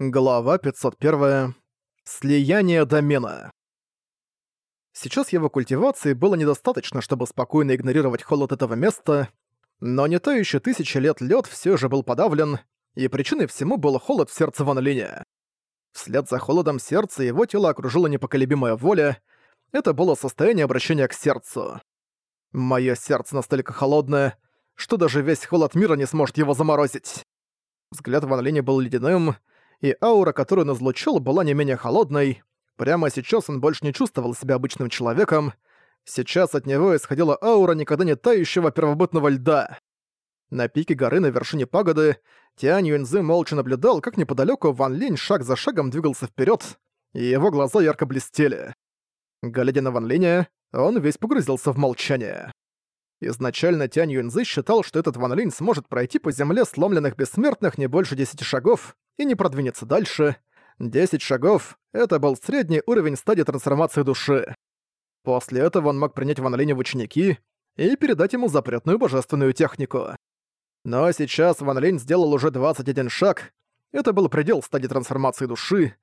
Глава 501. Слияние домена. Сейчас его культивации было недостаточно, чтобы спокойно игнорировать холод этого места, но не тающий тысячи лет лед все же был подавлен, и причиной всему был холод в сердце Ван Линя. Вслед за холодом сердца его тело окружила непоколебимая воля, это было состояние обращения к сердцу. Моё сердце настолько холодное, что даже весь холод мира не сможет его заморозить. Взгляд Ван Линя был ледяным, и аура, которую он излучил, была не менее холодной. Прямо сейчас он больше не чувствовал себя обычным человеком. Сейчас от него исходила аура никогда не тающего первобытного льда. На пике горы на вершине пагоды Тянь Юньзы молча наблюдал, как неподалеку Ван Линь шаг за шагом двигался вперед, и его глаза ярко блестели. Глядя на Ван Линя, он весь погрузился в молчание. Изначально Тянь Юньзы считал, что этот Ван Линь сможет пройти по земле сломленных бессмертных не больше десяти шагов и не продвинется дальше. Десять шагов — это был средний уровень стадии трансформации души. После этого он мог принять Ван Линя в ученики и передать ему запретную божественную технику. Но сейчас Ван Линь сделал уже 21 шаг. Это был предел стадии трансформации души.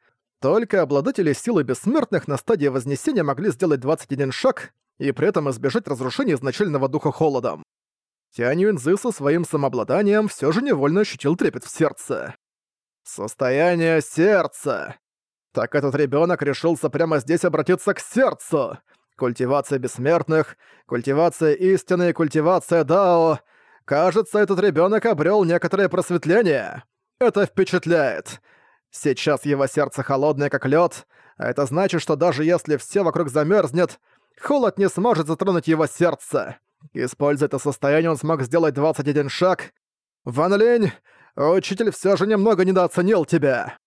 Только обладатели силы бессмертных на стадии Вознесения могли сделать 21 шаг, и при этом избежать разрушения изначального духа холодом. Тянь Юньзы со своим самообладанием все же невольно ощутил трепет в сердце. Состояние сердца. Так этот ребенок решился прямо здесь обратиться к сердцу. Культивация бессмертных, культивация истины культивация Дао. Кажется, этот ребенок обрел некоторое просветление. Это впечатляет. Сейчас его сердце холодное, как лед, а это значит, что даже если все вокруг замерзнет, Холод не сможет затронуть его сердце. Используя это состояние, он смог сделать 21 шаг. «Ван Линь, учитель все же немного недооценил тебя.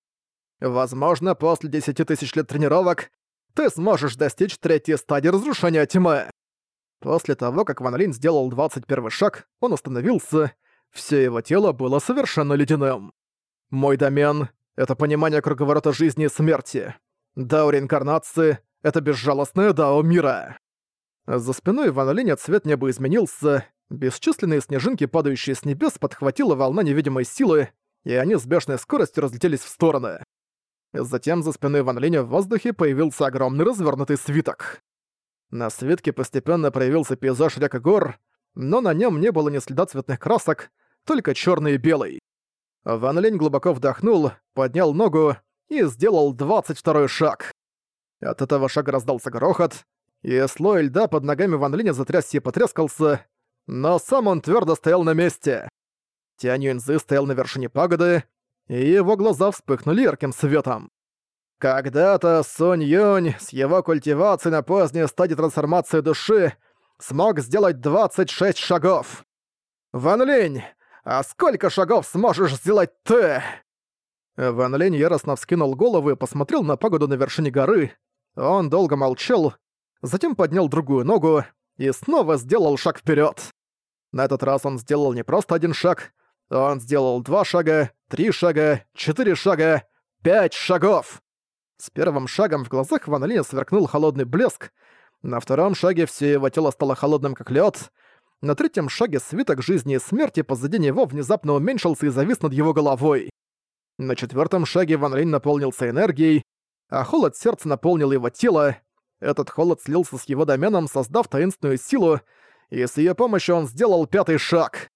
Возможно, после 10 тысяч лет тренировок ты сможешь достичь третьей стадии разрушения тьмы». После того, как Ван Линь сделал 21 шаг, он остановился. Все его тело было совершенно ледяным. «Мой домен — это понимание круговорота жизни и смерти. Дао реинкарнации это безжалостное дао мира. За спиной Ван Линя цвет неба изменился, бесчисленные снежинки, падающие с небес, подхватила волна невидимой силы, и они с бешеной скоростью разлетелись в стороны. Затем за спиной Ван Линя в воздухе появился огромный развернутый свиток. На свитке постепенно проявился пейзаж рек и гор, но на нем не было ни следа цветных красок, только черный и белый. Ван Линь глубоко вдохнул, поднял ногу и сделал 22 шаг. От этого шага раздался грохот, и слой льда под ногами Ван Линя затрясся и потрескался, но сам он твердо стоял на месте. Тянь Юньзы стоял на вершине пагоды, и его глаза вспыхнули ярким светом. Когда-то Сунь Юнь с его культивацией на поздней стадии трансформации души смог сделать 26 шагов. «Ван Линь, а сколько шагов сможешь сделать ты?» Ван Линь яростно вскинул голову и посмотрел на пагоду на вершине горы, он долго молчал, затем поднял другую ногу и снова сделал шаг вперед. На этот раз он сделал не просто один шаг, он сделал два шага, три шага, четыре шага, пять шагов. С первым шагом в глазах Ван Линя сверкнул холодный блеск, на втором шаге все его тело стало холодным, как лед. На третьем шаге свиток жизни и смерти позади него внезапно уменьшился и завис над его головой. На четвертом шаге Ван Линь наполнился энергией, а холод сердца наполнил его тело. Этот холод слился с его доменом, создав таинственную силу, и с ее помощью он сделал пятый шаг.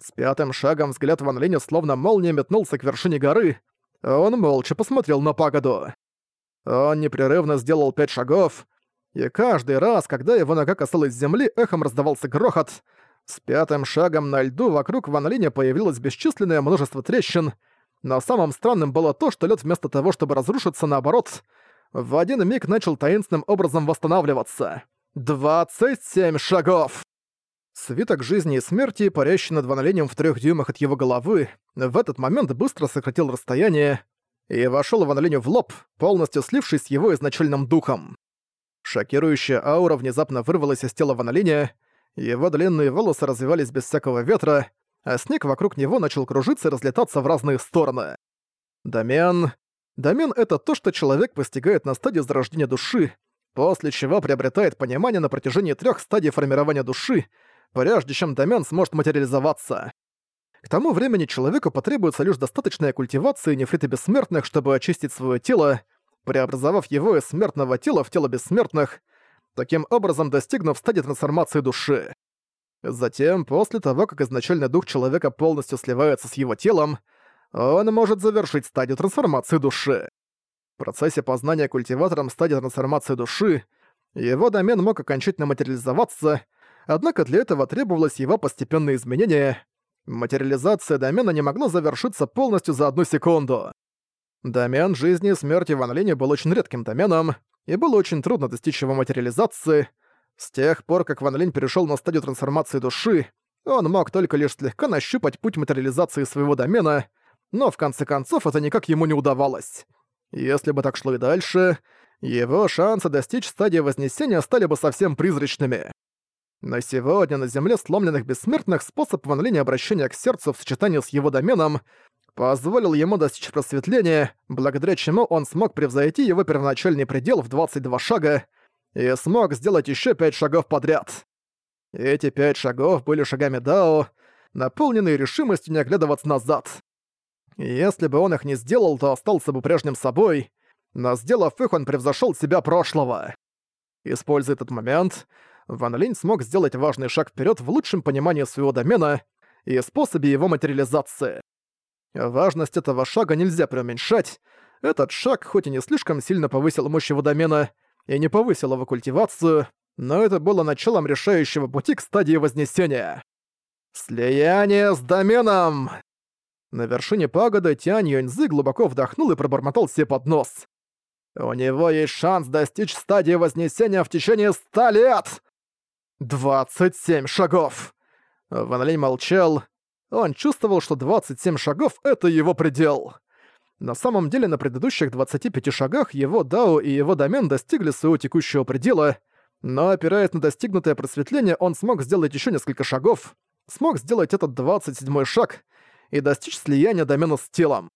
С пятым шагом взгляд Ван Линя словно молния метнулся к вершине горы. Он молча посмотрел на пагоду. Он непрерывно сделал пять шагов, и каждый раз, когда его нога касалась земли, эхом раздавался грохот. С пятым шагом на льду вокруг Ван Линя появилось бесчисленное множество трещин, но самым странным было то, что лед вместо того, чтобы разрушиться, наоборот, в один миг начал таинственным образом восстанавливаться. 27 шагов! Свиток жизни и смерти, парящий над ванолением в трех дюймах от его головы, в этот момент быстро сократил расстояние и вошел ванолению в лоб, полностью слившись с его изначальным духом. Шокирующая аура внезапно вырвалась из тела ваноления, его длинные волосы развивались без всякого ветра, а снег вокруг него начал кружиться и разлетаться в разные стороны. Домен... Домен — это то, что человек постигает на стадии зарождения души, после чего приобретает понимание на протяжении трех стадий формирования души, прежде чем домен сможет материализоваться. К тому времени человеку потребуется лишь достаточная культивация нефрита бессмертных, чтобы очистить свое тело, преобразовав его из смертного тела в тело бессмертных, таким образом достигнув стадии трансформации души. Затем, после того, как изначальный дух человека полностью сливается с его телом, он может завершить стадию трансформации души. В процессе познания культиватором стадии трансформации души его домен мог окончательно материализоваться, однако для этого требовалось его постепенное изменение. Материализация домена не могла завершиться полностью за одну секунду. Домен жизни и смерти Ван Линя был очень редким доменом, и было очень трудно достичь его материализации. С тех пор, как Ван Линь перешёл на стадию трансформации души, он мог только лишь слегка нащупать путь материализации своего домена, но в конце концов это никак ему не удавалось. Если бы так шло и дальше, его шансы достичь стадии Вознесения стали бы совсем призрачными. На сегодня на Земле сломленных бессмертных способ Ван Линя обращения к сердцу в сочетании с его доменом позволил ему достичь просветления, благодаря чему он смог превзойти его первоначальный предел в 22 шага и смог сделать еще 5 шагов подряд. Эти 5 шагов были шагами Дао, наполненные решимостью не оглядываться назад. Если бы он их не сделал, то остался бы прежним собой, но сделав их, он превзошел себя прошлого. Используя этот момент, Ван Линь смог сделать важный шаг вперед в лучшем понимании своего домена и способе его материализации. Важность этого шага нельзя преуменьшать. Этот шаг хоть и не слишком сильно повысил мощь его домена и не повысил его культивацию, но это было началом решающего пути к стадии Вознесения. «Слияние с доменом!» На вершине пагоды Тянь Юньзы глубоко вдохнул и пробормотал себе под нос. «У него есть шанс достичь стадии Вознесения в течение ста лет!» «Двадцать семь шагов!» Ван молчал, он чувствовал, что 27 шагов — это его предел. На самом деле, на предыдущих 25 шагах его Дао и его домен достигли своего текущего предела, но опираясь на достигнутое просветление, он смог сделать еще несколько шагов, смог сделать этот 27 шаг и достичь слияния домена с телом.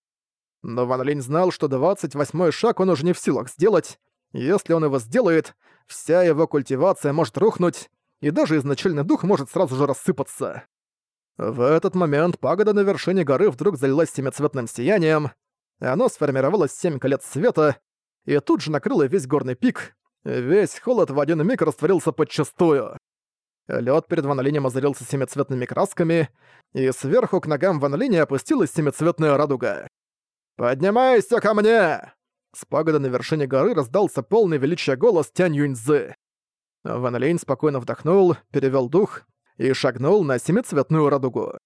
Но Ван Линь знал, что 28 шаг он уже не в силах сделать. Если он его сделает, вся его культивация может рухнуть, и даже изначальный дух может сразу же рассыпаться. В этот момент пагода на вершине горы вдруг залилась семицветным сиянием, оно сформировалось семь колец света и тут же накрыло весь горный пик. Весь холод в один миг растворился подчастую. Лед перед Ванолинем озарился семицветными красками, и сверху к ногам Ванолини опустилась семицветная радуга. «Поднимайся ко мне!» С пагода на вершине горы раздался полный величия голос Тянь Юньзы. Ван Линь спокойно вдохнул, перевел дух и шагнул на семицветную радугу.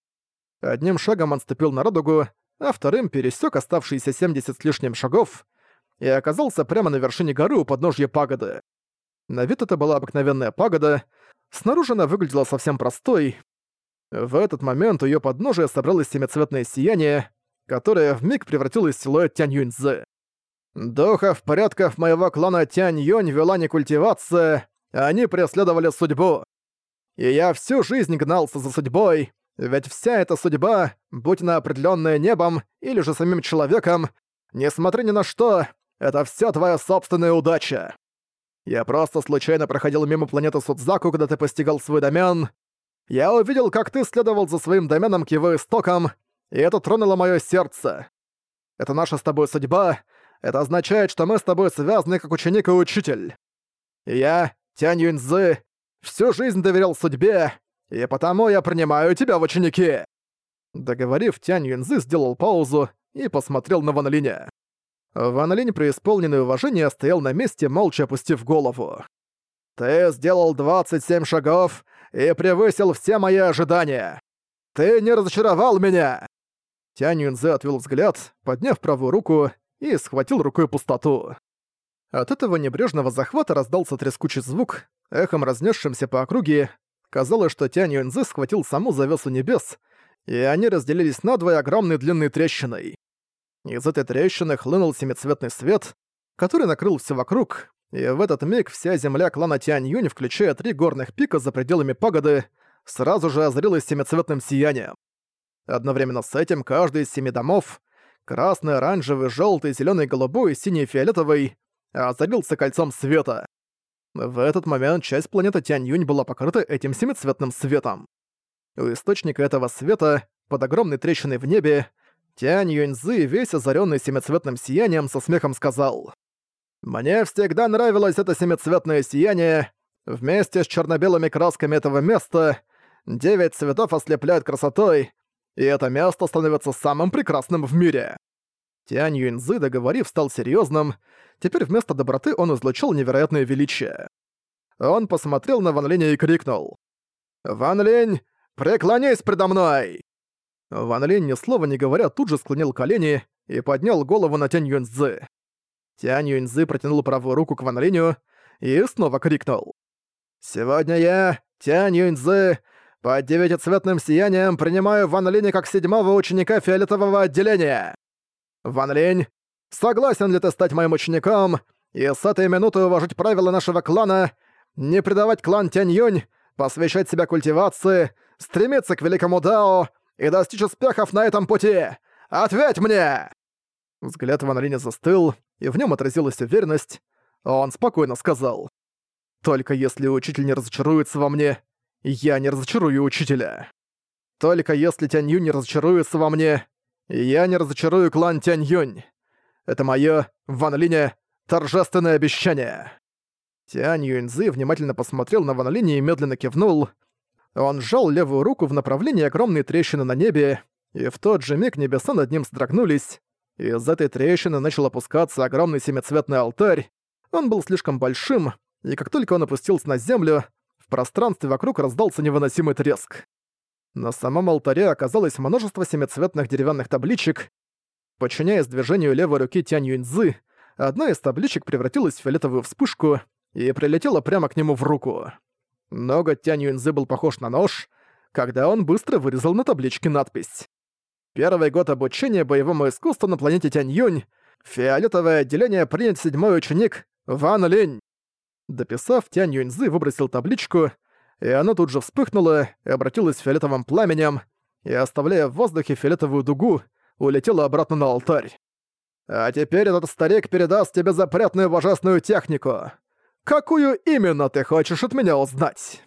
Одним шагом он ступил на радугу, а вторым пересек оставшиеся 70 с лишним шагов и оказался прямо на вершине горы у подножья пагоды. На вид это была обыкновенная пагода, снаружи она выглядела совсем простой. В этот момент у её подножия собралось семицветное сияние, которое вмиг превратилось в силуэт Тянь Юньцзы. «Духов порядков моего клана Тянь Юнь вела не культивация, они преследовали судьбу. И я всю жизнь гнался за судьбой, ведь вся эта судьба, будь она определённая небом или же самим человеком, несмотря ни на что, это всё твоя собственная удача. Я просто случайно проходил мимо планеты Судзаку, когда ты постигал свой домен. Я увидел, как ты следовал за своим доменом к его истокам, и это тронуло моё сердце. Это наша с тобой судьба, это означает, что мы с тобой связаны как ученик и учитель. И я, Тянь Юньзы, всю жизнь доверял судьбе, и потому я принимаю тебя в ученики!» Договорив, Тянь Юнзы сделал паузу и посмотрел на Ван Линя. Ван Линь, преисполненный уважения, стоял на месте, молча опустив голову. «Ты сделал 27 шагов и превысил все мои ожидания! Ты не разочаровал меня!» Тянь Юнзы отвел взгляд, подняв правую руку и схватил рукой пустоту. От этого небрежного захвата раздался трескучий звук, эхом разнесшимся по округе. Казалось, что Тянь Юньзы схватил саму завесу небес, и они разделились надвое огромной длинной трещиной. Из этой трещины хлынул семицветный свет, который накрыл все вокруг, и в этот миг вся земля клана Тянь Юнь, включая три горных пика за пределами пагоды, сразу же озарилась семицветным сиянием. Одновременно с этим каждый из семи домов — красный, оранжевый, желтый, зеленый, голубой, синий фиолетовый — озарился кольцом света. В этот момент часть планеты Тянь-Юнь была покрыта этим семицветным светом. У источника этого света, под огромной трещиной в небе, Тянь Юньзы, весь озаренный семицветным сиянием, со смехом сказал. «Мне всегда нравилось это семицветное сияние. Вместе с черно-белыми красками этого места девять цветов ослепляют красотой, и это место становится самым прекрасным в мире». Тянь Юньзы, договорив, стал серьезным. Теперь вместо доброты он излучил невероятное величие. Он посмотрел на Ван Линя и крикнул. «Ван Линь, преклонись предо мной!» Ван Линь, ни слова не говоря, тут же склонил колени и поднял голову на Тянь Юньцзы. Тянь Юньцзы протянул правую руку к Ван Линю и снова крикнул. «Сегодня я, Тянь Юньцзы, под девятицветным сиянием принимаю Ван Линя как седьмого ученика фиолетового отделения. Ван Линь, согласен ли ты стать моим учеником и с этой минуты уважить правила нашего клана, не предавать клан Тянь Юнь, посвящать себя культивации, стремиться к великому Дао и достичь успехов на этом пути! Ответь мне!» Взгляд Ван Линя застыл, и в нем отразилась уверенность. Он спокойно сказал. «Только если учитель не разочаруется во мне, я не разочарую учителя. Только если Тянь Юнь не разочаруется во мне, я не разочарую клан Тянь Юнь. Это моё, Ван Линя, торжественное обещание». Тянь Юньзы внимательно посмотрел на Ван Линя и медленно кивнул. Он сжал левую руку в направлении огромной трещины на небе, и в тот же миг небеса над ним сдрогнулись. Из этой трещины начал опускаться огромный семицветный алтарь. Он был слишком большим, и как только он опустился на землю, в пространстве вокруг раздался невыносимый треск. На самом алтаре оказалось множество семицветных деревянных табличек. Подчиняясь движению левой руки Тянь Юньзы, одна из табличек превратилась в фиолетовую вспышку и прилетела прямо к нему в руку. Ноготь Тянь Юньзы был похож на нож, когда он быстро вырезал на табличке надпись. Первый год обучения боевому искусству на планете Тянь-Юнь. Фиолетовое отделение принят седьмой ученик Ван Линь. Дописав, Тянь Юньзы выбросил табличку, и она тут же вспыхнула и обратилась фиолетовым пламенем, и, оставляя в воздухе фиолетовую дугу, улетела обратно на алтарь. «А теперь этот старик передаст тебе запретную божественную технику. Какую именно ты хочешь от меня узнать?»